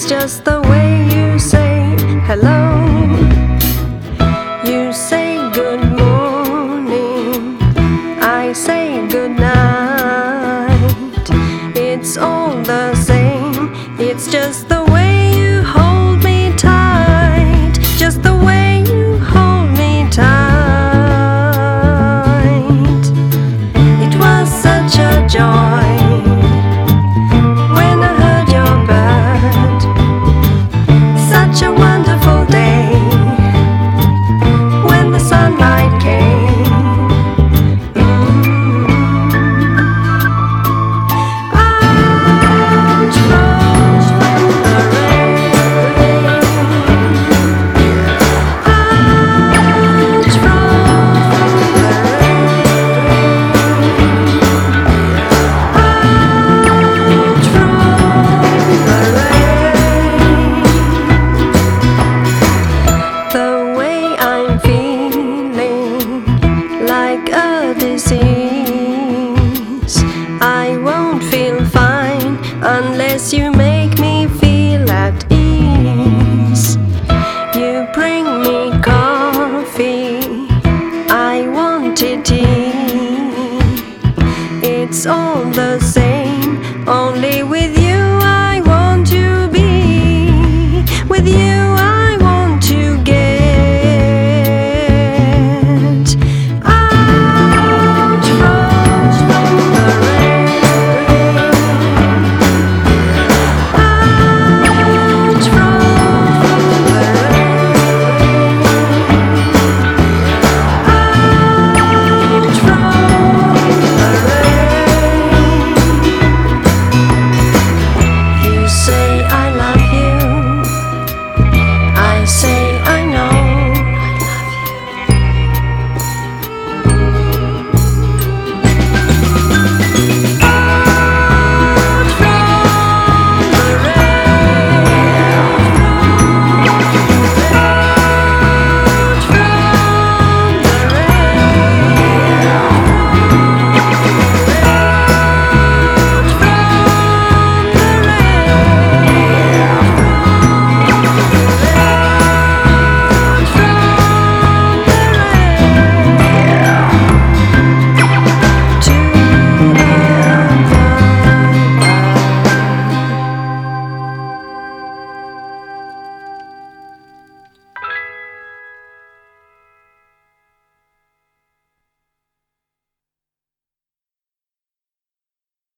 It's just the way you say hello. You say good morning. I say good night. It's all the same. It's just the way you hold me tight. Just the way you hold me tight. It was such a joy. you make me feel at ease. You bring me coffee, I want tea. It's all the same.